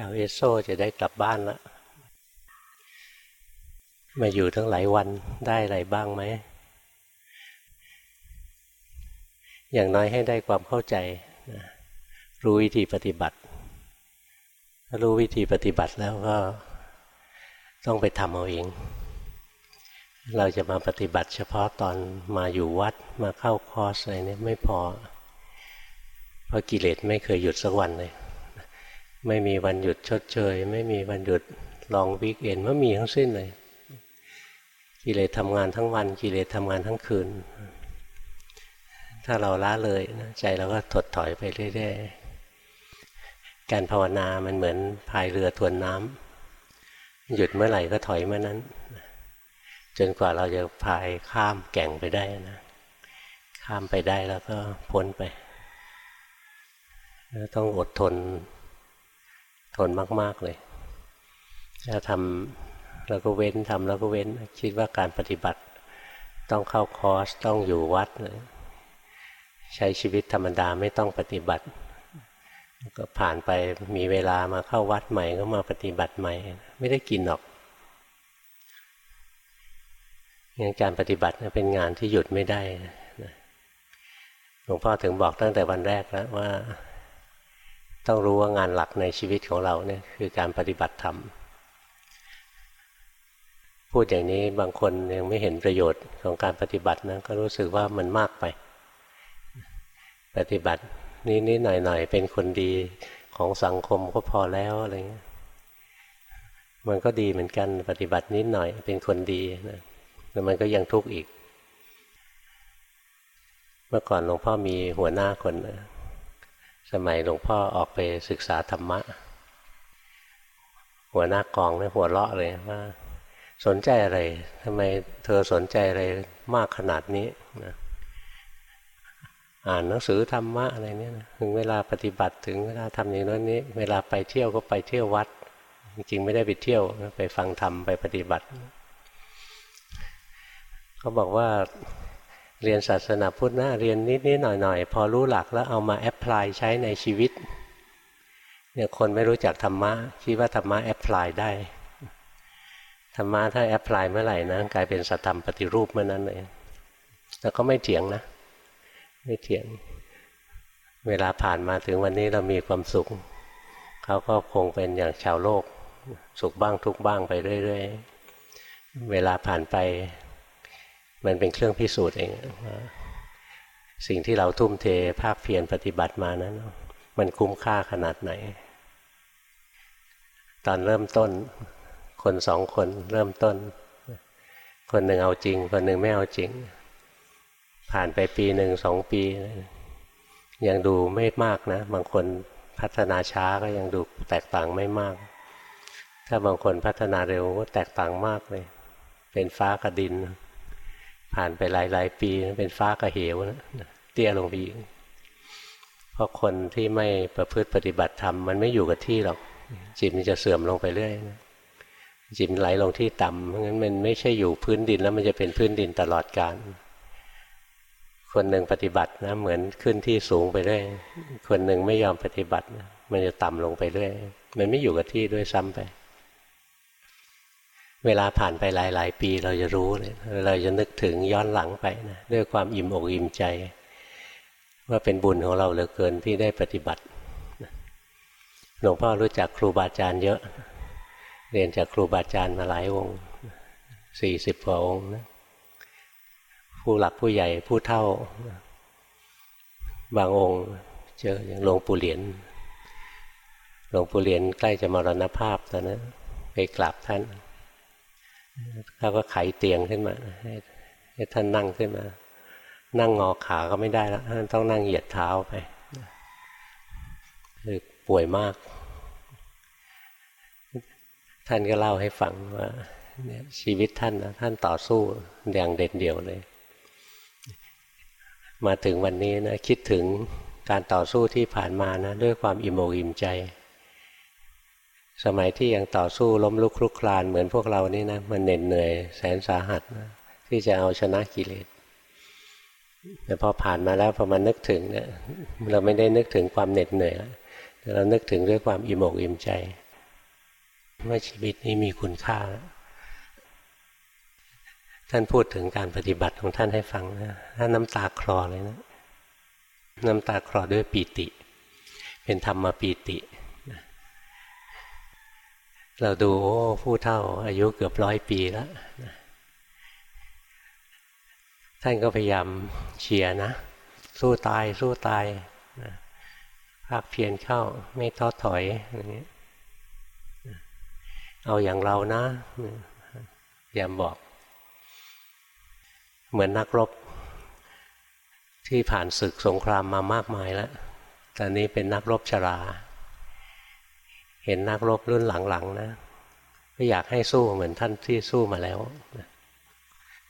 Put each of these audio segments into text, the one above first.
ชาเอสโซจะได้กลับบ้านล้วมาอยู่ทั้งหลายวันได้อะไรบ้างไหม อย่างน้อยให้ได้ความเข้าใจ รู้วิธีปฏิบัติถ้ารู้วิธีปฏิบัติแล้วก็ต้องไปทำเอาเอง เราจะมาปฏิบัติเฉพาะตอนมาอยู่วัดมาเข้าคอร์สอะไรนี่ไม่พอ เพราะกิเลสไม่เคยหยุดสักวันเลย ไม่มีวันหยุดชดเชย ไม่มีวันหยุดลองวิกเอนไม่มีทั้งสิ้นเลย กิเลสทำงานทั้งวัน กิเลสทำงานทั้งคืน ถ้าเราละเลยใจเราก็ถดถอยไปเรื่อยๆการภาวนามันเหมือนพายเรือทวนน้ำหยุดเมื่อไหร่ก็ถอยเมื่อนั้น จนกว่าเราจะพายข้ามแก่งไปได้นะข้ามไปได้แล้วก็พ้นไป ต้องอดทน ทนมาก ๆ เลยถ้าทำแล้วก็เว้นทำแล้วก็เว้น คิดว่าการปฏิบัติ ต้องเข้าคอร์สต้องอยู่วัดใช้ชีวิตธรรมดาไม่ต้องปฏิบัติ ก็ผ่านไปมีเวลามาเข้าวัดใหม่ก็มาปฏิบัติใหม่ ไม่ได้กินหรอกงั้นการปฏิบัติเป็นงานที่หยุดไม่ได้หลวงพ่อถึงบอกตั้งแต่วันแรกแล้วว่า ต้องรู้ว่างานหลักในชีวิตของเราเนี่ยคือการปฏิบัติธรรม พูดอย่างนี้บางคนยังไม่เห็นประโยชน์ของการปฏิบัตินะก็รู้สึกว่ามันมากไป ปฏิบัตินิดหน่อยหน่อยเป็นคนดีของสังคมก็พอแล้วอะไรเงี้ยมันก็ดีเหมือนกันปฏิบัตินิดหน่อยเป็นคนดีนะแต่มันก็ยังทุกข์อีก เมื่อก่อนหลวงพ่อมีหัวหน้าคนนะ สมัยหลวงพ่อออกไปศึกษาธรรมะ หัวหน้ากองเนี่ยหัวเราะเลยว่า สนใจอะไรทำไมเธอสนใจอะไรมากขนาดนี้นะอ่านหนังสือธรรมะอะไรเนี่ยนะถึงเวลาปฏิบัติถึงเวลาทำอย่างนั้นนี้ เวลาไปเที่ยวก็ไปเที่ยววัด จริงๆไม่ได้ไปเที่ยวไปฟังธรรมไปปฏิบัติเขาบอกว่า เรียนศาสนาพุทธนะเรียนนิดนิดหน่อยหน่อยพอรู้หลักแล้วเอามา apply ใช้ในชีวิตเนี่ยคนไม่รู้จักธรรมะคิดว่าธรรมะ apply ได้ธรรมะถ้า apply เมื่อไหร่นะกลายเป็นสัทธรรมปฏิรูปเมื่อนั้นเลยแต่ก็ไม่เถียงนะ ไม่เถียง เวลาผ่านมาถึงวันนี้เรามีความสุขเขาก็คงเป็นอย่างชาวโลก สุขบ้างทุกบ้างไปเรื่อยๆเวลาผ่านไป มันเป็นเครื่องพิสูจน์เองสิ่งที่เราทุ่มเทภาคเพียรปฏิบัติมานั้น มันคุ้มค่าขนาดไหน ตอนเริ่มต้น คนสองคนเริ่มต้น คนหนึ่งเอาจริง คนหนึ่งไม่เอาจริง ผ่านไปปีหนึ่งสองปี ยังดูไม่มากนะ บางคนพัฒนาช้าก็ยังดูแตกต่างไม่มาก ถ้าบางคนพัฒนาเร็วก็แตกต่างมากเลย เป็นฟ้ากับดิน ผ่านไปหลาย ๆ ปีเป็นฟ้ากระเหวนะเตี้ยลงไปอีกเพราะคนที่ไม่ประพฤติปฏิบัติธรรมมันไม่อยู่กับที่หรอกจิตมันจะเสื่อมลงไปเรื่อยนะจิตไหลลงที่ต่ำเพราะงั้นมันไม่ใช่อยู่พื้นดินแล้วมันจะเป็นพื้นดินตลอดกาลคนหนึ่งปฏิบัตินะเหมือนขึ้นที่สูงไปเรื่อยคนหนึ่งไม่ยอมปฏิบัติมันจะต่ำลงไปเรื่อยมันไม่อยู่กับที่ด้วยซ้ำไป เวลาผ่านไปหลาย ๆ ปีเราจะรู้เลยเราจะนึกถึงย้อนหลังไปนะด้วยความอิ่มอกอิ่มใจ ว่าเป็นบุญของเราเหลือเกินที่ได้ปฏิบัติหลวงพ่อรู้จักครูบาอาจารย์เยอะ เรียนจากครูบาอาจารย์มาหลายองค์สี่สิบกว่าองค์นะผู้หลักผู้ใหญ่ผู้เท่า บางองค์เจออย่างหลวงปู่เหรียญหลวงปู่เหรียญใกล้จะมรณภาพตอนนั้นไปกราบท่าน เขาก็ไขเตียงขึ้นมาให้ท่านนั่งขึ้นมา นั่งงอขาก็ไม่ได้แล้วท่านต้องนั่งเหยียดเท้าไปคือป่วยมาก ท่านก็เล่าให้ฟังว่าชีวิตท่านนะท่านต่อสู้อย่างเด็ดเดี่ยวเลย มาถึงวันนี้นะคิดถึงการต่อสู้ที่ผ่านมานะด้วยความอิ่มอกอิ่มใจ สมัยที่ยังต่อสู้ล้มลุกคลุกคลานเหมือนพวกเรานี่นะ มันเหน็ดเหนื่อยแสนสาหัสนะที่จะเอาชนะกิเลสแต่พอผ่านมาแล้วพอมานึกถึงเนี่ยเราไม่ได้นึกถึงความเหน็ดเหนื่อยแล้วแต่เรานึกถึงด้วยความอิ่มอกอิ่มใจว่าชีวิตนี้มีคุณค่า ท่านพูดถึงการปฏิบัติของท่านให้ฟังนะท่านน้ำตาคลอเลยนะ น้ำตาคลอด้วยปีติ เป็นธรรมปีติ เราดูโอ้ผู้เท่า อายุเกือบร้อยปีแล้วท่านก็พยายามเชียร์นะ สู้ตายสู้ตายภาคเพียรเข้าไม่ท้อถอยอย่างนี้ยเอาอย่างเรานะยามบอก เหมือนนักรบ ที่ผ่านศึกสงครามมามากมายแล้วตอนนี้เป็นนักรบชรา ห็นนักรบรุ่นหลังๆนะก็อยากให้สู้เหมือนท่านที่สู้มาแล้ว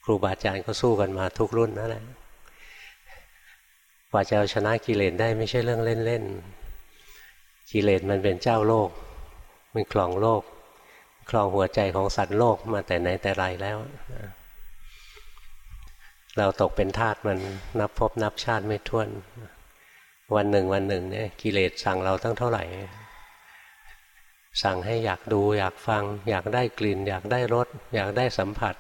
ครูบาอาจารย์ก็สู้กันมาทุกรุ่นนั่นแหละกว่าจะเอาชนะกิเลสได้ไม่ใช่เรื่องเล่นๆกิเลสมันเป็นเจ้าโลก มันคลองโลกครองหัวใจของสัตว์โลกมาแต่ไหนแต่ไรแล้วเราตกเป็นทาสมันนับพบนับชาติไม่ท้วน วันหนึ่งวันหนึ่งเนี่ยกิเลสสั่งเราตั้งเท่าไหร่ สั่งให้อยากดูอยากฟัง อยากได้กลิ่น อยากได้รสอยากได้สัมผัส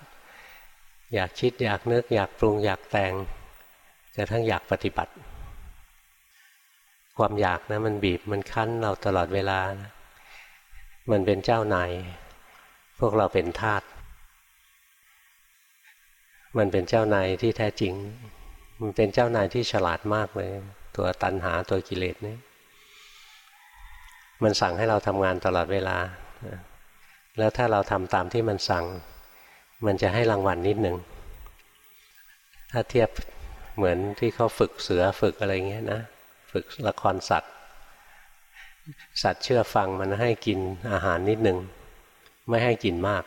อยากคิดอยากนึก อยากปรุง อยากแต่งจะทั้งอยากปฏิบัติ ความอยากนะมันบีบมันคั้นเราตลอดเวลานะมันเป็นเจ้านายพวกเราเป็นทาสมันเป็นเจ้านายที่แท้จริง มันเป็นเจ้านายที่ฉลาดมากเลย ตัวตันหาตัวกิเลสเนี่ย มันสั่งให้เราทำงานตลอดเวลา แล้วถ้าเราทำตามที่มันสั่ง มันจะให้รางวัลนนิดหนึ่ง ถ้าเทียบเหมือนที่เขาฝึกเสือฝึกอะไรเงี้ยนะ ฝึกละครสัตว์ สัตว์เชื่อฟังมันให้กินอาหารนิดหนึ่ง ไม่ให้กินมาก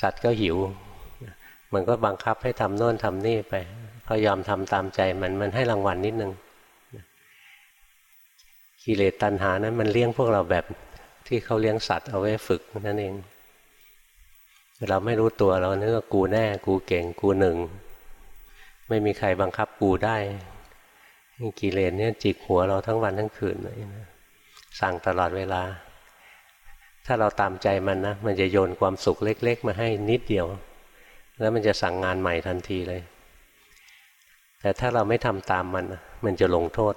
สัตว์ก็หิว มันก็บังคับให้ทำโน่นทำนี่ไปพอยอมทำตามใจมันมันให้รางวัลนนิดหนึ่ง กิเลสตัณหานั้นมันเลี้ยงพวกเราแบบที่เขาเลี้ยงสัตว์เอาไว้ฝึกนั่นเอง เราไม่รู้ตัวเราเนื้อกูแน่กูเก่งกูหนึ่ง ไม่มีใครบังคับกูได้กิเลสเนี่ยจิกหัวเราทั้งวันทั้งคืนเลยนะสั่งตลอดเวลา ถ้าเราตามใจมันนะ มันจะโยนความสุขเล็ก ๆ มาให้นิดเดียว แล้วมันจะสั่งงานใหม่ทันทีเลย แต่ถ้าเราไม่ทำตามมัน มันจะลงโทษ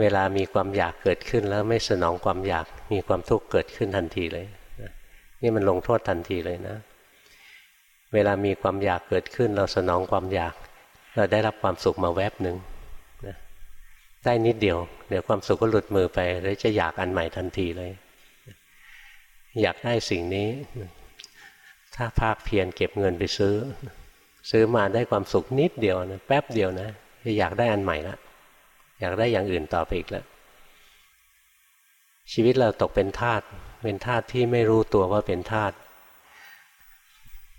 เวลามีความอยากเกิดขึ้นแล้วไม่สนองความอยากมีความทุกข์เกิดขึ้นทันทีเลยนี่มันลงโทษทันทีเลยนะ เวลามีความอยากเกิดขึ้น เราสนองความอยาก เราได้รับความสุขมาแวบหนึ่งได้นิดเดียว เดี๋ยวความสุขก็หลุดมือไปแล้วจะอยากอันใหม่ทันทีเลย อยากได้สิ่งนี้ ถ้าภาคเพียรเก็บเงินไปซื้อ ซื้อมาได้ความสุขนิดเดียวนะแป๊บเดียวนะจะอยากได้อันใหม่ละ อยากได้อย่างอื่นต่อไปอีกแล้ว ชีวิตเราตกเป็นทาสเป็นทาสที่ไม่รู้ตัวว่าเป็นทาส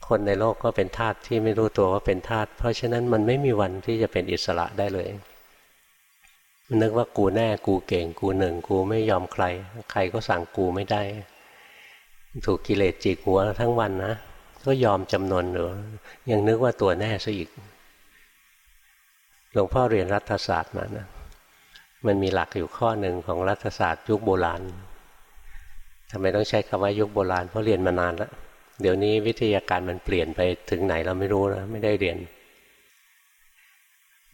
คนในโลกก็เป็นทาสที่ไม่รู้ตัวว่าเป็นทาสเพราะฉะนั้นมันไม่มีวันที่จะเป็นอิสระได้เลยมันนึกว่ากูแน่กูเก่งกูหนึ่งกูไม่ยอมใคร ใครก็สั่งกูไม่ได้ ถูกกิเลสจิกหัวทั้งวันนะก็ยอมจำนนหรือยังนึกว่าตัวแน่ซะอีกหลวงพ่อเรียนรัฐศาสตร์มานะ มันมีหลักอยู่ข้อหนึ่งของรัฐศาสตร์ยุคโบราณทำไมต้องใช้คำว่ายุคโบราณเพราะเรียนมานานแล้วเดี๋ยวนี้วิทยาการมันเปลี่ยนไปถึงไหนเราไม่รู้นะไม่ได้เรียน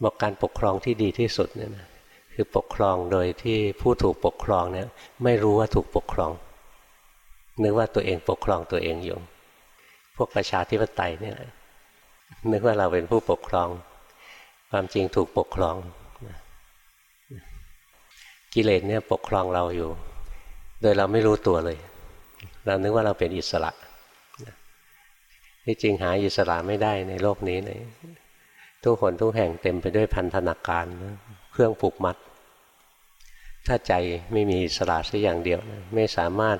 บอกการปกครองที่ดีที่สุดเนี่ยนะคือปกครองโดยที่ผู้ถูกปกครองเนี่ยไม่รู้ว่าถูกปกครอง นึกว่าตัวเองปกครองตัวเองอยู่ พวกประชาธิปไตยเนี่ยนึกว่าเราเป็นผู้ปกครอง ความจริงถูกปกครอง กิเลสเนี่ยปกครองเราอยู่ โดยเราไม่รู้ตัวเลย เรานึกว่าเราเป็นอิสระที่จริงหาอิสระไม่ได้ในโลกนี้เลยทุกคนทุกแห่งเต็มไปด้วยพันธนาการ เครื่องผูกมัด ถ้าใจไม่มีอิสระสักอย่างเดียวไม่สามารถ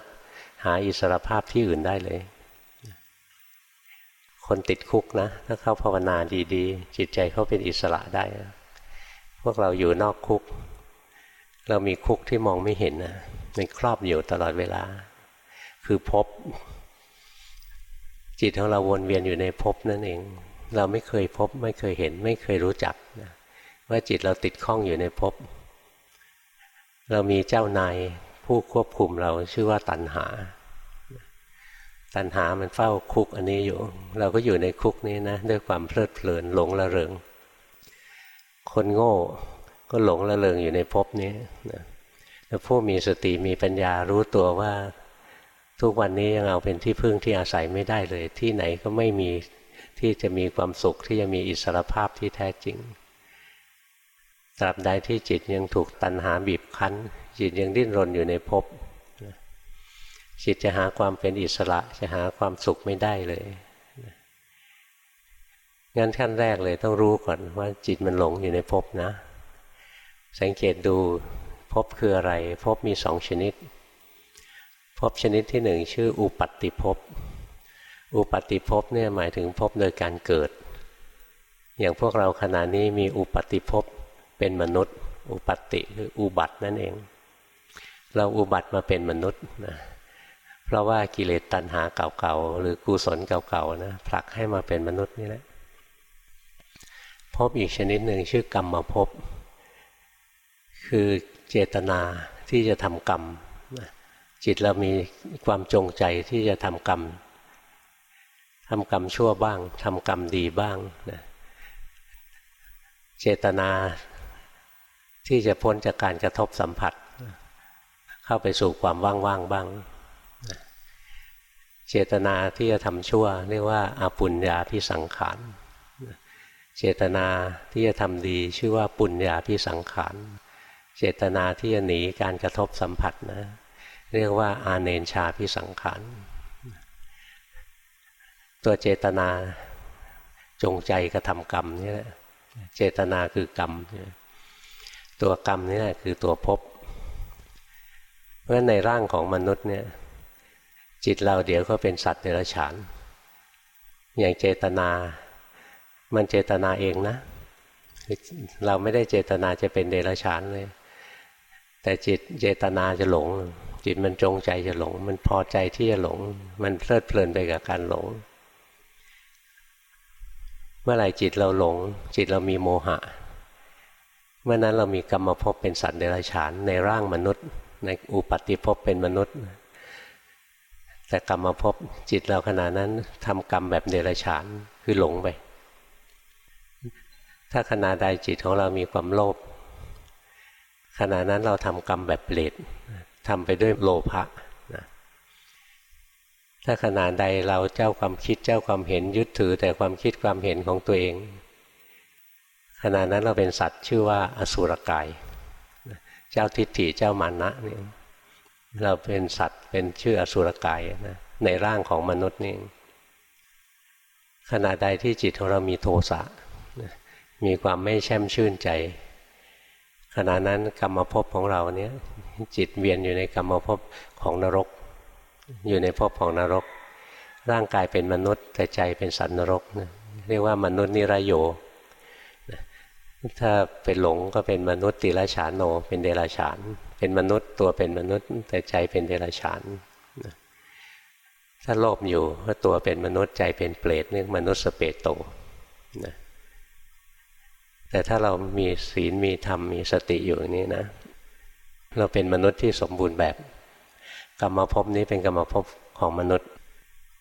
หาอิสระภาพที่อื่นได้เลย คนติดคุกนะ ถ้าเขาภาวนาดี ๆ จิตใจเขาเป็นอิสระได้พวกเราอยู่นอกคุก เรามีคุกที่มองไม่เห็นนะมันครอบอยู่ตลอดเวลา คือพบ จิตของเราวนเวียนอยู่ในภพนั่นเอง เราไม่เคยพบ ไม่เคยเห็น ไม่เคยรู้จักนะว่าจิตเราติดข้องอยู่ในภพ เรามีเจ้านายผู้ควบคุมเราชื่อว่าตัณหา ตัณหามันเฝ้าคุกอันนี้อยู่ เราก็อยู่ในคุกนี้นะ ด้วยความเพลิดเพลินหลงละเริง คนโง่ ก็หลงละเริงอยู่ในภพนี้นะแล้วผู้มีสติมีปัญญารู้ตัวว่า ทุกวันนี้ยังเอาเป็นที่พึ่งที่อาศัยไม่ได้เลย ที่ไหนก็ไม่มีที่จะมีความสุขที่จะมีอิสรภาพที่แท้จริงตราบใดที่จิตยังถูกตัณหาบีบคั้น จิตยังดิ้นรนอยู่ในภพจิตจะหาความเป็นอิสระจะหาความสุขไม่ได้เลยงั้นขั้นแรกเลยต้องรู้ก่อนว่าจิตมันหลงอยู่ในภพนะ สังเกตดูภพคืออะไรภพมีสองชนิดภพชนิดที่หนึ่งชื่ออุปัตติภพอุปัตติภพเนี่ยหมายถึงภพโดยการเกิด อย่างพวกเราขณะนี้มีอุปัตติภพเป็นมนุษย์ อุปัตติคืออุบัตินั่นเอง เราอุบัติมาเป็นมนุษย์นะเพราะว่ากิเลสตัณหาเก่าๆหรือกุศลเก่าๆนะผลักให้มาเป็นมนุษย์นี่แหละภพอีกชนิดหนึ่งชื่อกรรมภพ คือเจตนาที่จะทำกรรม จิตเรามีความจงใจที่จะทำกรรมทำกรรมชั่วบ้างทำกรรมดีบ้างนะเจตนาที่จะพ้นจากการกระทบสัมผัส เข้าไปสู่ความว่างๆบ้าง เจตนาที่จะทำชั่วเรียกว่าอาปุญญาพิสังขารเจตนาที่จะทำดีชื่อว่าปุญญาพิสังขาร เจตนาที่จะหนีการกระทบสัมผัสนะ เรียกว่าอาเนนชาพิสังขารตัวเจตนาจงใจกระทำกรรมนี่แหละเจตนาคือกรรม ตัวกรรมนี่แหละคือตัวภพเพราะในร่างของมนุษย์เนี่ยจิตเราเดี๋ยวก็เป็นสัตว์เดรัจฉาน อย่างเจตนา มันเจตนาเองนะ เราไม่ได้เจตนาจะเป็นเดรัจฉานเลย แต่จิตเจตนาจะหลง จิตมันจงใจจะหลง มันพอใจที่จะหลง มันเพลิดเพลินไปกับการหลง เมื่อไหร่จิตเราหลง จิตเรามีโมหะ เมื่อนั้นเรามีกรรมภพเป็นสัตว์เดรัจฉานในร่างมนุษย์ ในอุปติภพเป็นมนุษย์ แต่กรรมภพจิตเราขณะนั้นทำกรรมแบบเดรัจฉานคือหลงไป ถ้าขณะใดจิตของเรามีความโลภ ขณะนั้นเราทำกรรมแบบเปรตทำไปด้วยโลภะนะถ้าขนาดใดเราเจ้าความคิดเจ้าความเห็นยึดถือแต่ความคิดความเห็นของตัวเอง ขณะนั้นเราเป็นสัตว์ชื่อว่าอสุรกาย เจ้าทิฏฐิเจ้ามานะนี่เราเป็นสัตว์เป็นชื่ออสุรกายนะในร่างของมนุษย์นี่ขณะใดที่จิตของเรามีโทสะมีความไม่แช่มชื่นใจ ขณะนั้นกรรมภพของเราเนี่ยจิตเวียนอยู่ในกรรมภพของนรก อยู่ในภพของนรก ร่างกายเป็นมนุษย์แต่ใจเป็นสัตว์นรกนะเรียกว่ามนุษย์นิรโยถ้าเป็นหลงก็เป็นมนุษย์ติละฉานโน เป็นเดรัจฉาน เป็นมนุษย์ตัวเป็นมนุษย์ แต่ใจเป็นเดรัจฉานถ้าโลภอยู่ก็ตัวเป็นมนุษย์ใจเป็นเปรตเรียกมนุษย์สเปโตนะ แต่ถ้าเรามีศีลมีธรรมมีสติอยู่อย่างนี้นะ เราเป็นมนุษย์ที่สมบูรณ์แบบกรรมภพนี้เป็นกรรมภพของมนุษย์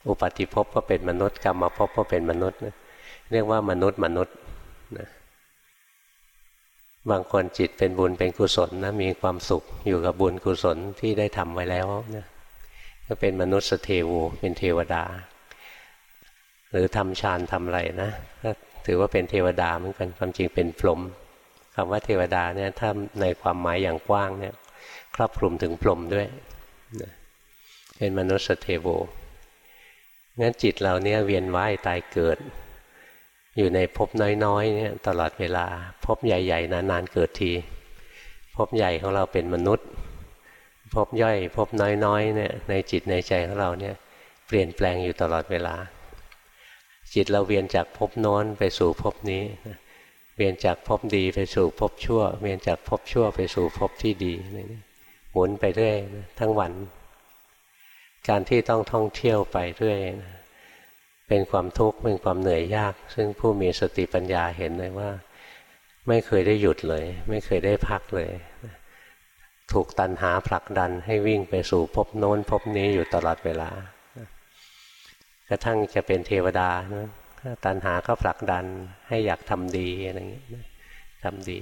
อุปาติภพก็เป็นมนุษย์กรรมภพก็เป็นมนุษย์เรียกว่ามนุษย์มนุษย์นะบางคนจิตเป็นบุญเป็นกุศลนะมีความสุขอยู่กับบุญกุศลที่ได้ทำไว้แล้วนะก็เป็นมนุษย์สเทวูเป็นเทวดา หรือทำฌานทำอะไรนะก็ ถือว่าเป็นเทวดาเหมือนกันความจริงเป็นพรหมคำว่าเทวดาเนี่ยถ้าในความหมายอย่างกว้างเนี่ยครอบคลุมถึงพรหมด้วยเป็นมนุษย์เทโวงั้นจิตเราเนี่ยเวียนว่ายตายเกิด อยู่ในภพน้อยๆเนี่ยตลอดเวลาภพใหญ่ ๆนานๆเกิดทีภพใหญ่ของเราเป็นมนุษย์ภพย่อยภพน้อยๆเนี่ยในจิตในใจของเราเนี่ยเปลี่ยนแปลงอยู่ตลอดเวลา จิตเราเวียนจากภพโน้นไปสู่ภพนี้ เวียนจากภพดีไปสู่ภพชั่ว เวียนจากภพชั่วไปสู่ภพที่ดีหมุนไปเรื่อยทั้งวัน การที่ต้องท่องเที่ยวไปเรื่อยเป็นความทุกข์เป็นความเหนื่อยยาก ซึ่งผู้มีสติปัญญาเห็นเลยว่า ไม่เคยได้หยุดเลย ไม่เคยได้พักเลย ถูกตันหาผลักดันให้วิ่งไปสู่ภพโน้นภพนี้อยู่ตลอดเวลา กระทั่งจะเป็นเทวดานะตันหาก็ผลักดันให้อยากทำดีอะไรเงี้ยทำดี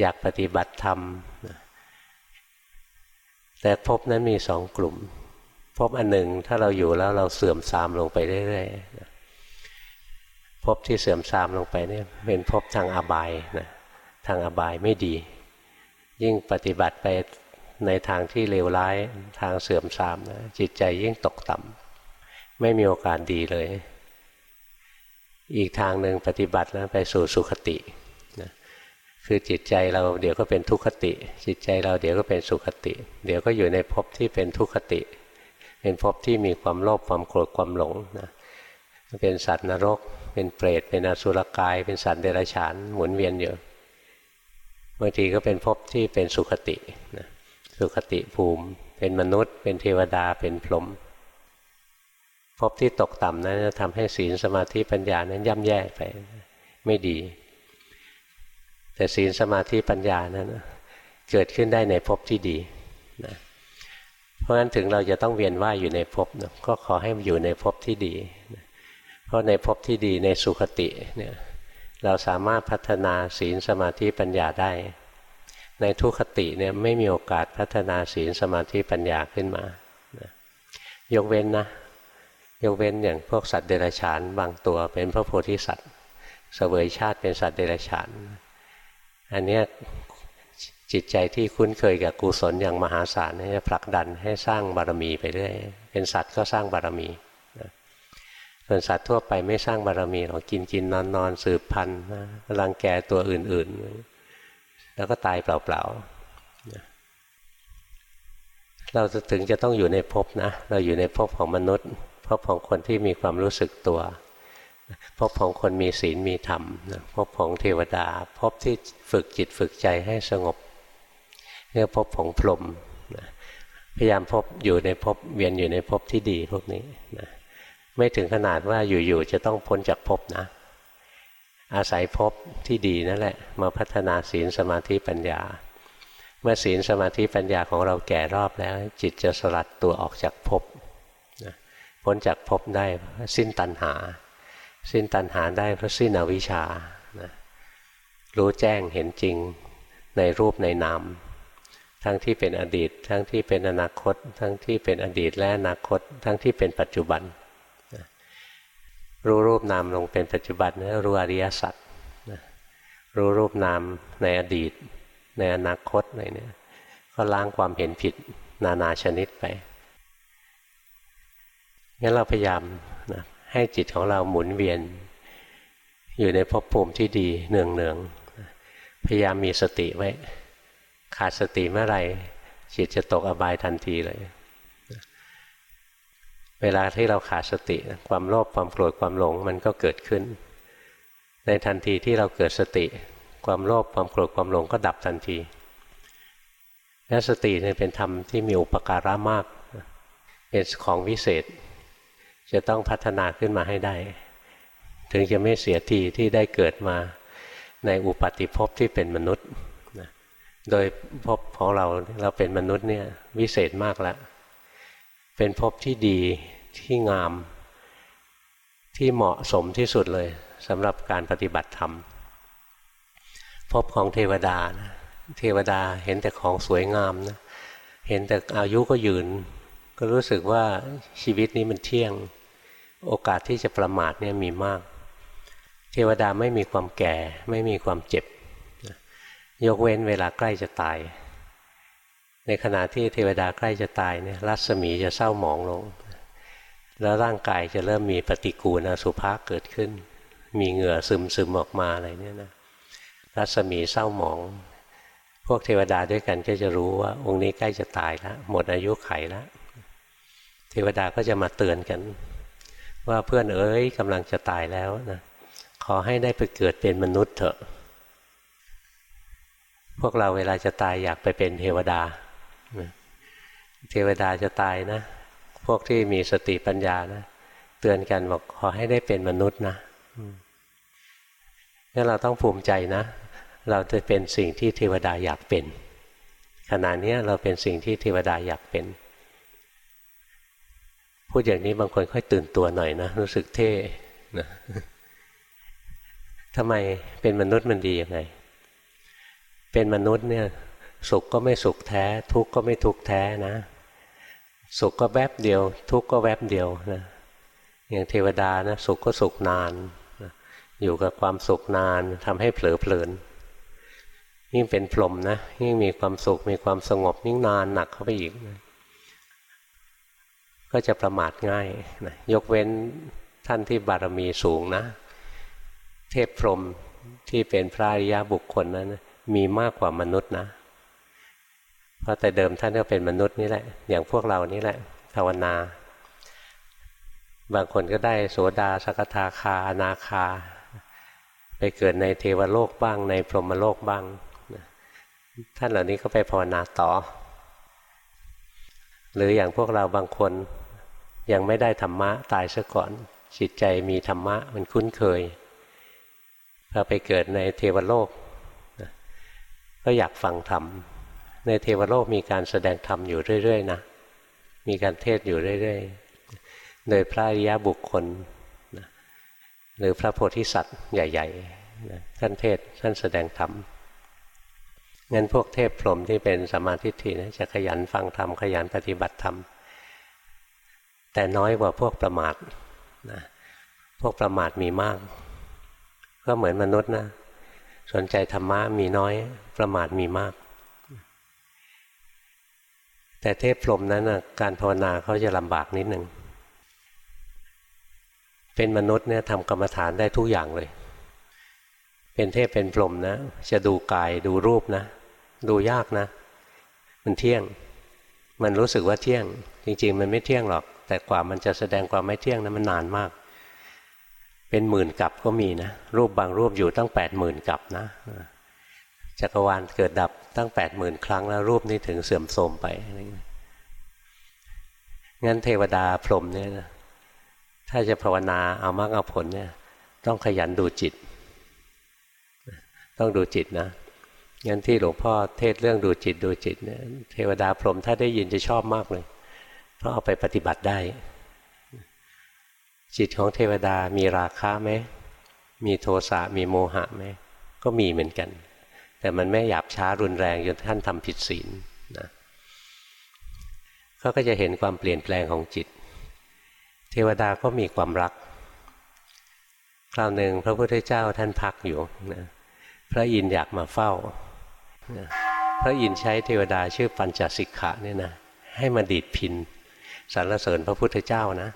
อยากปฏิบัติธรรมแต่ภพนั้นมีสองกลุ่มภพอันหนึ่งถ้าเราอยู่แล้วเราเสื่อมทรามลงไปเรื่อยๆภพที่เสื่อมทรามลงไปเนี่ยเป็นภพทางอบายนะทางอบายไม่ดี ยิ่งปฏิบัติไปในทางที่เลวร้ายทางเสื่อมทรามนะจิตใจยิ่งตกต่ำ ไม่มีโอกาสดีเลย อีกทางหนึ่งปฏิบัติแล้วไปสู่สุขตินะคือจิตใจเราเดี๋ยวก็เป็นทุกขติ จิตใจเราเดี๋ยวก็เป็นสุขติ เดี๋ยวก็อยู่ในภพที่เป็นทุกขติ เป็นภพที่มีความโลภความโกรธความหลงนะเป็นสัตว์นรก เป็นเปรตเป็นอสุรกาย เป็นสัตว์เดรัจฉานหมุนเวียนอยู่บางทีก็เป็นภพที่เป็นสุขตินะสุขติภูมิ เป็นมนุษย์ เป็นเทวดาเป็นพรหม ภพที่ตกต่ำนั้นจะทำให้ศีลสมาธิปัญญานั้นย่ำแย่ไปไม่ดี แต่ศีลสมาธิปัญญานั้นเกิดขึ้นได้ในภพที่ดีนะเพราะฉะนั้นถึงเราจะต้องเวียนว่ายอยู่ในภพก็ขอให้อยู่ในภพที่ดีเพราะในภพที่ดีในสุขติเนี่ยเราสามารถพัฒนาศีลสมาธิปัญญาได้ ในทุคติเนี่ยไม่มีโอกาสพัฒนาศีลสมาธิปัญญาขึ้นมายกเว้นนะ ยกเว้นอย่างพวกสัตว์เดรัจฉานบางตัวเป็นพระโพธิสัตว์เสวยชาติเป็นสัตว์เดรัจฉาน อันนี้จิตใจที่คุ้นเคยกับกุศลอย่างมหาศาลจะผลักดันให้สร้างบารมีไปเรื่อยเป็นสัตว์ก็สร้างบารมีส่วนสัตว์ทั่วไปไม่สร้างบารมีหรอกกินกินนอนนอนสืบพันธุ์รังแกตัวอื่น ๆ แล้วก็ตายเปล่าๆเราถึงจะต้องอยู่ในภพนะ เราอยู่ในภพของมนุษย์ ภพของคนที่มีความรู้สึกตัวภพของคนมีศีลมีธรรมภพของเทวดาภพที่ฝึกจิตฝึกใจให้สงบเรียกภพของพรหมพยายามพบอยู่ในภพเวียนอยู่ในภพที่ดีพวกนี้นะไม่ถึงขนาดว่าอยู่ๆจะต้องพ้นจากภพนะ อาศัยภพที่ดีนั่นแหละ มาพัฒนาศีลสมาธิปัญญา เมื่อศีลสมาธิปัญญาของเราแก่รอบแล้ว จิตจะสลัดตัวออกจากภพ พ้นจากภพได้สิ้นตัณหา สิ้นตัณหาได้เพราะสิ้นอวิชชานะรู้แจ้งเห็นจริงในรูปในนามทั้งที่เป็นอดีต ทั้งที่เป็นอนาคต ทั้งที่เป็นอดีตและอนาคต ทั้งที่เป็นปัจจุบันรู้รูปนามลงเป็นปัจจุบันนะรู้อริยสัจรู้รูปนามในอดีต ในอนาคตอะไรเนี่ยก็ล้างความเห็นผิดนานาชนิดไป งั้นเราพยายามนะให้จิตของเราหมุนเวียน อยู่ในภพภูมิที่ดีเนืองๆพยายามมีสติไว้ ขาดสติเมื่อไหร่จิตจะตกอบายทันทีเลย เวลาที่เราขาดสติความโลภความโกรธความหลงมันก็เกิดขึ้น ในทันทีที่เราเกิดสติ ความโลภความโกรธความหลงก็ดับทันทีและสติเนี่ยเป็นธรรมที่มีอุปการะมาก เป็นของวิเศษ จะต้องพัฒนาขึ้นมาให้ได้ ถึงจะไม่เสียทีที่ได้เกิดมาในอุปาติภพที่เป็นมนุษย์โดยภพของเราเราเป็นมนุษย์เนี่ยวิเศษมากแล้วเป็นภพที่ดีที่งามที่เหมาะสมที่สุดเลยสำหรับการปฏิบัติธรรมภพของเทวดานะเทวดาเห็นแต่ของสวยงามนะเห็นแต่อายุก็ยืน ก็รู้สึกว่าชีวิตนี้มันเที่ยง โอกาสที่จะประมาทเนี่ยมีมาก เทวดาไม่มีความแก่ ไม่มีความเจ็บ ยกเว้นเวลาใกล้จะตาย ในขณะที่เทวดาใกล้จะตายเนี่ยรัศมีจะเศร้าหมองลง แล้วร่างกายจะเริ่มมีปฏิกูลอสุภะเกิดขึ้น มีเหงื่อซึมซึมออกมาอะไรเนี่ยนะรัศมีเศร้าหมอง พวกเทวดาด้วยกันก็จะรู้ว่า องค์นี้ใกล้จะตายแล้วหมดอายุไขแล้วเทวดาก็จะมาเตือนกัน ว่าเพื่อนเอ๋ยกำลังจะตายแล้วนะขอให้ได้ไปเกิดเป็นมนุษย์เถอะ พวกเราเวลาจะตายอยากไปเป็นเทวดา เทวดาจะตายนะ พวกที่มีสติปัญญานะ เตือนกันบอกขอให้ได้เป็นมนุษย์นะงั้นเราต้องภูมิใจนะ เราจะเป็นสิ่งที่เทวดาอยากเป็น ขณะนี้เราเป็นสิ่งที่เทวดาอยากเป็น พูดอย่างนี้บางคนค่อยตื่นตัวหน่อยนะ รู้สึกเท่นะทำไมเป็นมนุษย์มันดียังไง เป็นมนุษย์เนี่ย สุขก็ไม่สุขแท้ ทุกข์ก็ไม่ทุกข์แท้นะ สุขก็แวบเดียว ทุกข์ก็แวบเดียวนะอย่างเทวดานะสุขก็สุขนานอยู่กับความสุขนานทำให้เผลอเพลินยิ่งเป็นพรหมนะยิ่งมีความสุขมีความสงบยิ่งนานหนักเข้าไปอีกนะ ก็จะประมาทง่ายนะยกเว้นท่านที่บารมีสูงนะ เทพพรหมที่เป็นพระอริยบุคคลนั้นมีมากกว่ามนุษย์นะ เพราะแต่เดิมท่านก็เป็นมนุษย์นี่แหละ อย่างพวกเรานี่แหละภาวนา บางคนก็ได้โสดาสกทาคาอนาคา ไปเกิดในเทวโลกบ้างในพรหมโลกบ้าง ท่านเหล่านี้ก็ไปภาวนาต่อ หรืออย่างพวกเราบางคนยังไม่ได้ธรรมะตายซะก่อน จิตใจมีธรรมะมันคุ้นเคยพอไปเกิดในเทวโลก ก็อยากฟังธรรม ในเทวโลกมีการแสดงธรรมอยู่เรื่อย ๆ นะ มีการเทศอยู่เรื่อย ๆ โดยพระอริยบุคคล หรือพระโพธิสัตว์ใหญ่ๆท่านเทศท่านแสดงธรรม งั้นพวกเทพพรหมที่เป็นสมาธิทินะจะขยันฟังธรรมขยันปฏิบัติธรรมแต่น้อยกว่าพวกประมาทนะพวกประมาทมีมาก ก็เหมือนมนุษย์นะ สนใจธรรมะมีน้อย ประมาทมีมาก แต่เทพพรหมนั้นนะการภาวนาเขาจะลำบากนิดหนึ่งเป็นมนุษย์เนี่ยทำกรรมฐานได้ทุกอย่างเลย เป็นเทพเป็นพรหมนะ จะดูกายดูรูปนะ ดูยากนะ มันเที่ยง มันรู้สึกว่าเที่ยง จริง ๆ มันไม่เที่ยงหรอก แต่กว่ามันจะแสดงความไม่เที่ยงนะั้นมันนานมาก เป็นหมื่นกับก็มีนะ รูปบางรูปอยู่ตั้งแปดหมื่นกับนะจักรวาลเกิดดับตั้งแปดหมื่นครั้งแล้วรูปนี้ถึงเสื่อมโทรมไปงั้นเทวดาพรหมเนี่ยถ้าจะภาวนาเอามากเอาผลเนี่ย ต้องขยันดูจิต ต้องดูจิตนะงั้นที่หลวงพ่อเทศเรื่องดูจิตดูจิตเนี่ยเทวดาพรหมถ้าได้ยินจะชอบมากเลย เพราะเอาไปปฏิบัติได้ จิตของเทวดามีราคะไหมมีโทสะมีโมหะไหมก็มีเหมือนกัน แต่มันไม่หยาบช้ารุนแรงจนท่านทำผิดศีลนะเขาก็จะเห็นความเปลี่ยนแปลงของจิต เทวดาก็มีความรัก คราวหนึ่งพระพุทธเจ้าท่านพักอยู่นะ พระอินทร์อยากมาเฝ้า พระอินทร์ใช้เทวดาชื่อปัญจสิกขะเนี่ยนะให้มาดีดพินสรรเสริญพระพุทธเจ้านะ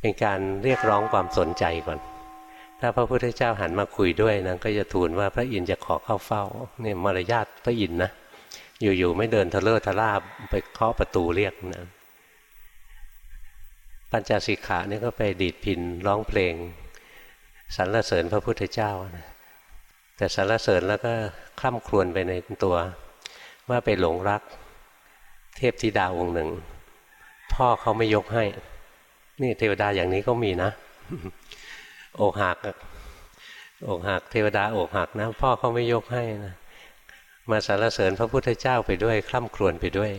เป็นการเรียกร้องความสนใจก่อน ถ้าพระพุทธเจ้าหันมาคุยด้วยนะก็จะทูลว่าพระอินทร์จะขอเข้าเฝ้าเนี่ยมารยาทพระอินทร์นะอยู่ๆไม่เดินทะเลาะทะลาบไปเคาะประตูเรียกนะปัญจสิกขานี่ก็ไปดีดพินร้องเพลงสรรเสริญพระพุทธเจ้านะ แต่สารเสริญแล้วก็คล่ำครวญไปในตัว ว่าไปหลงรัก เทพธิดาองค์หนึ่ง พ่อเขาไม่ยกให้ นี่เทวดาอย่างนี้ก็มีนะอกหักอกหักเทวดาอกหักนะพ่อเขาไม่ยกให้นะมาสารเสริญพระพุทธเจ้าไปด้วยคล่ำครวญไปด้วย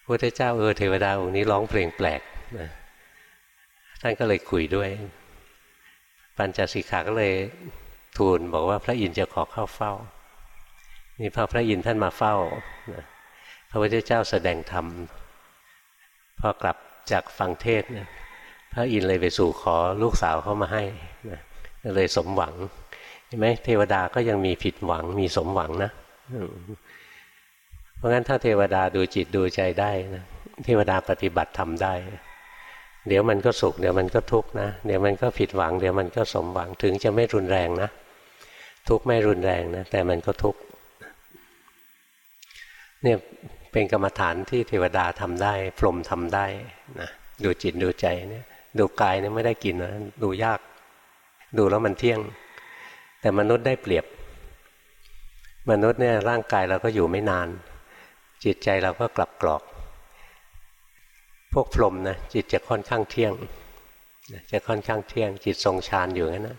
พระพุทธเจ้าเออเทวดาองค์นี้ร้องเพลงแปลกนะท่านก็เลยคุยด้วย ปัญจสิกขาก็เลย ทูลบอกว่าพระอินทร์จะขอเข้าเฝ้า นี่พอพระอินทร์ท่านมาเฝ้าพระพุทธเจ้าแสดงธรรมพอกลับจากฟังเทศพระอินทร์เลยไปสู่ขอลูกสาวเข้ามาให้นะเลยสมหวังเห็นไหมเทวดาก็ยังมีผิดหวังมีสมหวังนะเพราะงั้นถ้าเทวดาดูจิตดูใจได้นะเทวดาปฏิบัติทำได้ เดี๋ยวมันก็สุข เดี๋ยวมันก็ทุกข์นะ เดี๋ยวมันก็ผิดหวัง เดี๋ยวมันก็สมหวังถึงจะไม่รุนแรงนะ ทุกข์ไม่รุนแรงนะแต่มันก็ทุกข์เนี่ยเป็นกรรมฐานที่เทวดาทำได้ พรหมทำได้นะดูจิตดูใจเนี่ยดูกายเนี่ยไม่ได้กินนะดูยาก ดูแล้วมันเที่ยง แต่มนุษย์ได้เปรียบ มนุษย์เนี่ยร่างกายเราก็อยู่ไม่นาน จิตใจเราก็กลับกรอก พวกพรหมนะจิตจะค่อนข้างเที่ยง จะค่อนข้างเที่ยง จิตทรงฌานอยู่งั้นนะ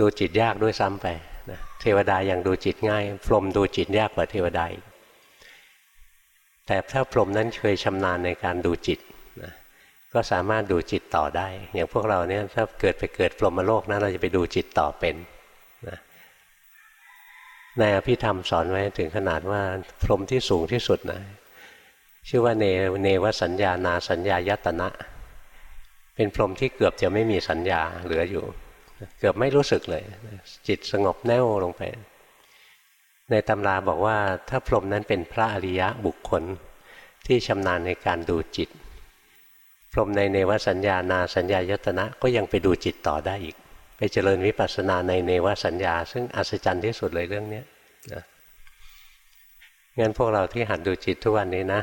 ดูจิตยากด้วยซ้ำไปนะเทวดายังดูจิตง่าย พรหมดูจิตยากกว่าเทวดาอีกแต่ถ้าพรหมนั้นเคยชำนาญในการดูจิตนะก็สามารถดูจิตต่อได้ อย่างพวกเราเนี่ยถ้าเกิดไปเกิดพรหมโลกนะเราจะไปดูจิตต่อเป็นนะในอภิธรรมสอนไว้ถึงขนาดว่าพรหมที่สูงที่สุดนะชื่อว่าเนเนวสัญญานาสัญญายตนะ เป็นพรหมที่เกือบจะไม่มีสัญญาเหลืออยู่ เกือบไม่รู้สึกเลย จิตสงบแน่วลงไป ในตำราบอกว่าถ้าพรหมนั้นเป็นพระอริยะบุคคลที่ชำนาญในการดูจิต พรหมในเนวสัญญานาสัญญายตนะก็ยังไปดูจิตต่อได้อีก ไปเจริญวิปัสสนาในเนวสัญญา ซึ่งอัศจรรย์ที่สุดเลยเรื่องนี้นะงั้นพวกเราที่หัดดูจิตทุกวันนี้นะ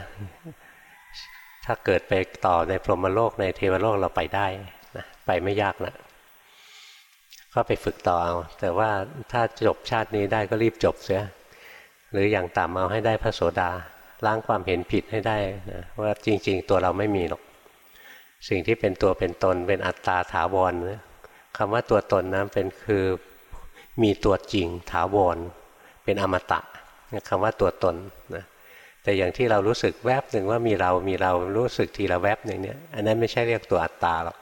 ถ้าเกิดไปต่อในพรหมโลกในเทวโลกเราไปได้นะไปไม่ยากนะ ก็ไปฝึกต่อเอา แต่ว่าถ้าจบชาตินี้ได้ก็รีบจบเสีย หรืออย่างต่ำเอาให้ได้พระโสดา ล้างความเห็นผิดให้ได้นะว่าจริง ๆ ตัวเราไม่มีหรอก สิ่งที่เป็นตัวเป็นตนเป็นอัตตาถาวรนะคำว่าตัวตนนะเป็นคือมีตัวจริงถาวร เป็นอมตะคำว่าตัวตนนะแต่อย่างที่เรารู้สึกแวบหนึ่งว่ามีเรามีเรารู้สึกทีละแวบหนึ่งเนี่ยอันนั้นไม่ใช่เรียกตัวอัตตาหรอก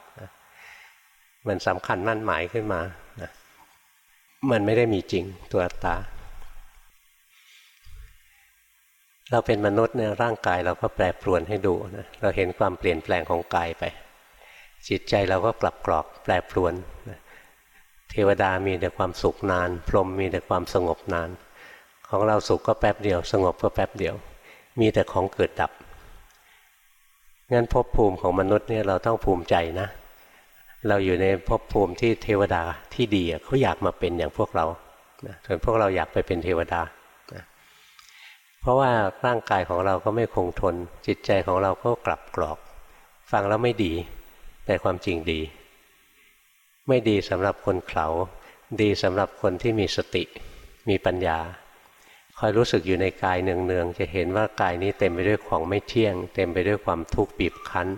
มันสำคัญมั่นหมายขึ้นมานะมันไม่ได้มีจริงตัวอัตตา เราเป็นมนุษย์เนี่ยร่างกายเราก็แปรปรวนให้ดูนะเราเห็นความเปลี่ยนแปลงของกายไป จิตใจเราก็กลับกรอกแปรปรวนนะเทวดามีแต่ความสุขนาน พรหมมีแต่ความสงบนาน ของเราสุขก็แป๊บเดียว สงบก็แป๊บเดียว มีแต่ของเกิดดับงั้นภพภูมิของมนุษย์เนี่ยเราต้องภูมิใจนะ เราอยู่ในภพภูมิที่เทวดาที่ดีเขาอยากมาเป็นอย่างพวกเราส่วนพวกเราอยากไปเป็นเทวดา เพราะว่าร่างกายของเราก็ไม่คงทน จิตใจของเราก็กลับกรอก ฟังแล้วไม่ดี แต่ความจริงดี ไม่ดีสำหรับคนเขาดีสำหรับคนที่มีสติมีปัญญา คอยรู้สึกอยู่ในกายเนืองๆจะเห็นว่ากายนี้เต็มไปด้วยของไม่เที่ยง เต็มไปด้วยความทุกข์บีบคั้น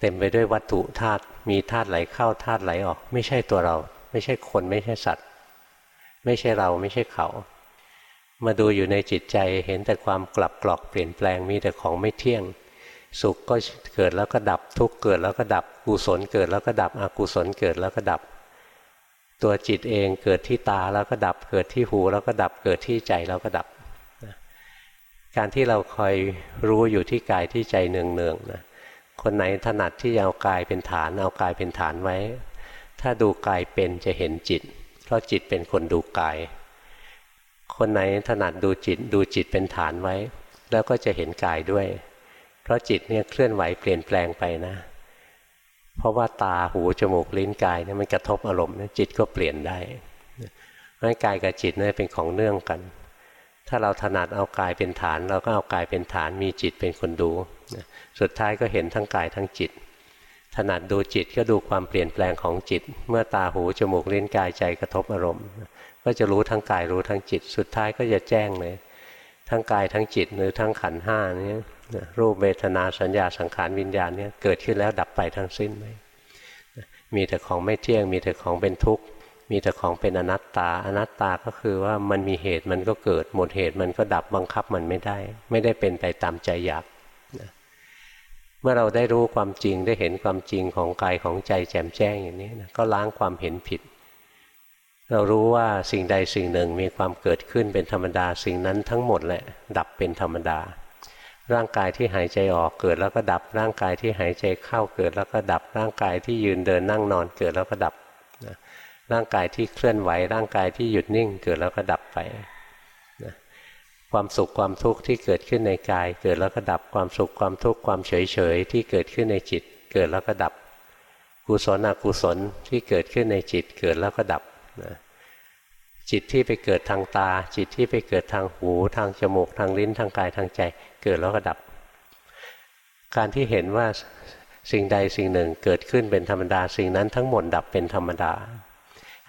เต็มไปด้วยวัตถุธาตุมีธาตุไหลเข้าธาตุไหลออก ไม่ใช่ตัวเรา ไม่ใช่คนไม่ใช่สัตว์ ไม่ใช่เราไม่ใช่เขา มาดูอยู่ในจิตใจเห็นแต่ความกลับกรอกเปลี่ยนแปลงมีแต่ของไม่เที่ยง สุขก็เกิดแล้วก็ดับทุกข์เกิดแล้วก็ดับกุศลเกิดแล้วก็ดับอกุศลเกิดแล้วก็ดับ ตัวจิตเองเกิดที่ตาแล้วก็ดับ เกิดที่หูแล้วก็ดับเกิดที่ใจแล้วก็ดับ การที่เราคอยรู้อยู่ที่กายที่ใจเนืองๆนะ คนไหนถนัดที่จะเอากายเป็นฐาน เอากายเป็นฐานไว้ ถ้าดูกายเป็นจะเห็นจิต เพราะจิตเป็นคนดูกาย คนไหนถนัดดูจิตดูจิตเป็นฐานไว้ แล้วก็จะเห็นกายด้วย เพราะจิตเนี่ยเคลื่อนไหวเปลี่ยนแปลงไปนะ เพราะว่าตาหูจมูกลิ้นกายเนี่ยมันกระทบอารมณ์จิตก็เปลี่ยนได้เพราะกายกับจิตเนี่ยเป็นของเนื่องกัน ถ้าเราถนัดเอากายเป็นฐาน เราก็เอากายเป็นฐานมีจิตเป็นคนดู สุดท้ายก็เห็นทั้งกายทั้งจิต ถนัดดูจิตก็ดูความเปลี่ยนแปลงของจิต เมื่อตาหูจมูกลิ้นกายใจกระทบอารมณ์ ก็จะรู้ทั้งกายรู้ทั้งจิต สุดท้ายก็จะแจ้งเลย ทั้งกายทั้งจิตหรือทั้งขันห้านี้รูปเวทนาสัญญาสังขารวิญญาณเนี่ยเกิดขึ้นแล้วดับไปทั้งสิ้นไหมมีแต่ของไม่เที่ยงมีแต่ของเป็นทุกข์ มีแต่ของเป็นอนัตตา อนัตตาก็คือว่ามันมีเหตุมันก็เกิด หมดเหตุมันก็ดับบังคับมันไม่ได้ ไม่ได้เป็นไปตามใจอยากเมื่อเราได้รู้ความจริงได้เห็นความจริงของกายของใจแจ่มแจ้งอย่างนี้นะก็ล้างความเห็นผิด เรารู้ว่าสิ่งใดสิ่งหนึ่งมีความเกิดขึ้นเป็นธรรมดาสิ่งนั้นทั้งหมดแหละดับเป็นธรรมดา ร่างกายที่หายใจออกเกิดแล้วก็ดับร่างกายที่หายใจเข้าเกิดแล้วก็ดับร่างกายที่ยืนเดินนั่งนอนเกิดแล้วก็ดับ ร่างกายที่เคลื่อนไหว ร่างกายที่หยุดนิ่ง เกิดแล้วก็ดับไปนะความสุขความทุกข์ที่เกิดขึ้นในกาย เกิดแล้วก็ดับความสุขความทุกข์ความเฉยเฉยที่เกิดขึ้นในจิต เกิดแล้วก็ดับ กุศลอกุศลที่เกิดขึ้นในจิต เกิดแล้วก็ดับนะจิตที่ไปเกิดทางตา จิตที่ไปเกิดทางหูทางจมูกทางลิ้นทางกายทางใจ เกิดแล้วก็ดับ การที่เห็นว่าสิ่งใดสิ่งหนึ่งเกิดขึ้นเป็นธรรมดา สิ่งนั้นทั้งหมดดับเป็นธรรมดา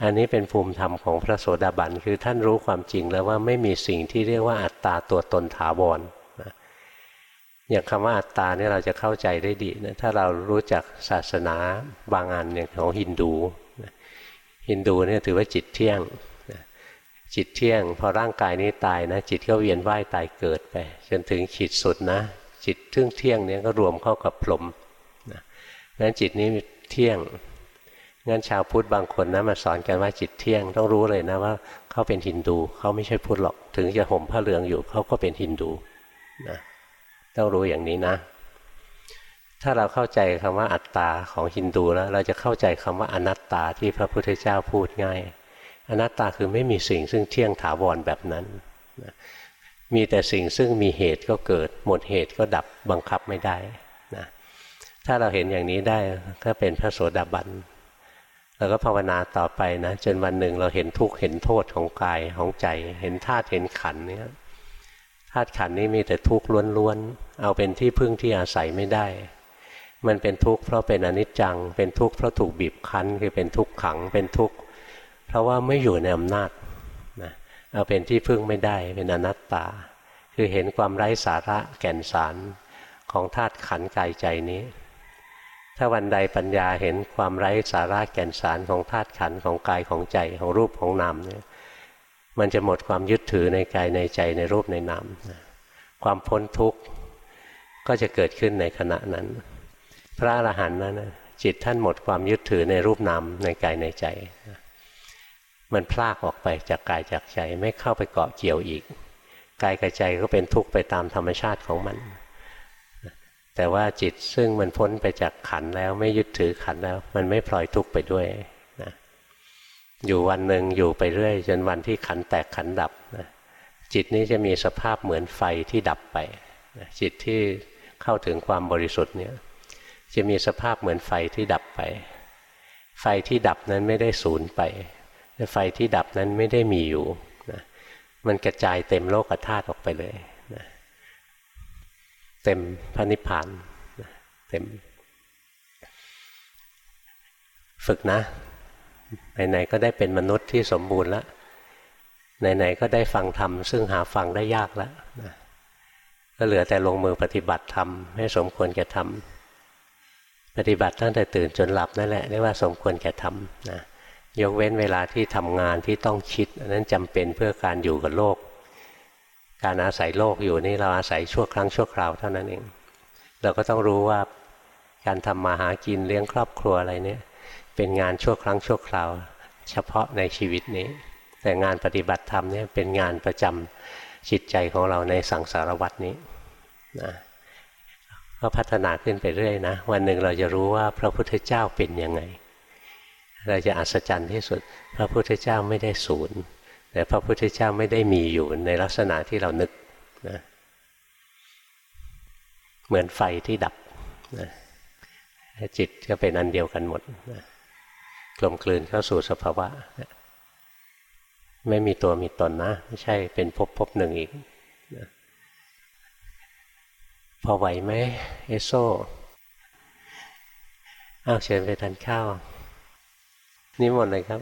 อันนี้เป็นภูมิธรรมของพระโสดาบันคือท่านรู้ความจริงแล้วว่าไม่มีสิ่งที่เรียกว่าอัตตาตัวตนถาวรอย่างคำว่าอัตตาเนี่ยเราจะเข้าใจได้ดีนะถ้าเรารู้จักศาสนาบางอันอย่างของฮินดูฮินดูเนี่ยถือว่าจิตเที่ยงจิตเที่ยง พอร่างกายนี้ตายนะ จิตก็เวียนว่ายตายเกิดไป จนถึงขีดสุดนะ จิตทึ่งเที่ยงเนี้ก็รวมเข้ากับพรหมนะนั้นจิตนี้เที่ยง งั้นชาวพุทธบางคนนะมาสอนกันว่าจิตเที่ยง ต้องรู้เลยนะว่าเขาเป็นฮินดูเขาไม่ใช่พุทธหรอก ถึงจะห่มผ้าเหลืองอยู่เขาก็เป็นฮินดูนะต้องรู้อย่างนี้นะ ถ้าเราเข้าใจคำว่าอัตตาของฮินดูแล้ว เราจะเข้าใจคำว่าอนัตตาที่พระพุทธเจ้าพูดง่าย อนัตตาคือไม่มีสิ่งซึ่งเที่ยงถาวรแบบนั้นนะมีแต่สิ่งซึ่งมีเหตุก็เกิด หมดเหตุก็ดับบังคับไม่ได้นะถ้าเราเห็นอย่างนี้ได้ก็เป็นพระโสดาบัน เราก็ภาวนาต่อไปนะจนวันหนึ่งเราเห็นทุกข์เห็นโทษของกายของใจ เห็นธาตุเห็นขันเนี่ยธาตุขันนี้มีแต่ทุกข์ล้วนๆเอาเป็นที่พึ่งที่อาศัยไม่ได้ มันเป็นทุกข์เพราะเป็นอนิจจัง เป็นทุกข์เพราะถูกบีบคั้น คือเป็นทุกข์ขังเป็นทุกข์เพราะว่าไม่อยู่ในอำนาจนะเอาเป็นที่พึ่งไม่ได้เป็นอนัตตา คือเห็นความไร้สาระแก่นสารของธาตุขันกายใจนี้ ถ้าวันใดปัญญาเห็นความไร้สาระแก่นสารของธาตุขันของกายของใจของรูปของนามเนี่ยมันจะหมดความยึดถือในกายในใจในรูปในนามความพ้นทุกข์ก็จะเกิดขึ้นในขณะนั้น พระอรหันต์นั้นจิตท่านหมดความยึดถือในรูปนามในกายในใจ มันพลากออกไปจากกายจากใจไม่เข้าไปเกาะเกี่ยวอีก กายกับใจก็เป็นทุกข์ไปตามธรรมชาติของมัน แต่ว่าจิตซึ่งมันพ้นไปจากขันแล้วไม่ยึดถือขันแล้ว มันไม่พลอยทุกข์ไปด้วยนะอยู่วันหนึ่งอยู่ไปเรื่อย จนวันที่ขันแตกขันดับนะจิตนี้จะมีสภาพเหมือนไฟที่ดับไปนะจิตที่เข้าถึงความบริสุทธิ์เนี่ยจะมีสภาพเหมือนไฟที่ดับไป ไฟที่ดับนั้นไม่ได้สูญไปไฟที่ดับนั้นไม่ได้มีอยู่นะมันกระจายเต็มโลกธาตุออกไปเลย เต็มพระนิพพานเต็ม ฝึกนะ ไหนๆก็ได้เป็นมนุษย์ที่สมบูรณ์แล้วไหนๆก็ได้ฟังธรรมซึ่งหาฟังได้ยากแล้วก็เหลือแต่ลงมือปฏิบัติธรรมให้สมควรแก่ทำปฏิบัติตั้งแต่ตื่นจนหลับนั่นแหละเรียกว่าสมควรแก่ทำนะยกเว้นเวลาที่ทำงานที่ต้องคิดอันนั้นจำเป็นเพื่อการอยู่กับโลก การอาศัยโลกอยู่นี่เราอาศัยชั่วครั้งชั่วคราวเท่านั้นเอง เราก็ต้องรู้ว่าการทำมาหากินเลี้ยงครอบครัวอะไรเนี่ยเป็นงานชั่วครั้งชั่วคราว เฉพาะในชีวิตนี้ แต่งานปฏิบัติธรรมเนี่ยเป็นงานประจำจิตใจของเราในสังสารวัตนี้นะก็พัฒนาขึ้นไปเรื่อยนะวันหนึ่งเราจะรู้ว่าพระพุทธเจ้าเป็นยังไง เราจะอัศจรรย์ที่สุด พระพุทธเจ้าไม่ได้ศูนย์ แต่พระพุทธเจ้าไม่ได้มีอยู่ในลักษณะที่เรานึกนะเหมือนไฟที่ดับนะจิตก็เป็นอันเดียวกันหมดนะกลมกลืนเข้าสู่สภาวะนะไม่มีตัวมีตนนะ ไม่ใช่เป็นภพภพหนึ่งอีกนะพอไหวไหมเอโซอ้าวเชิญไปทานข้าวนี่หมดเลยครับ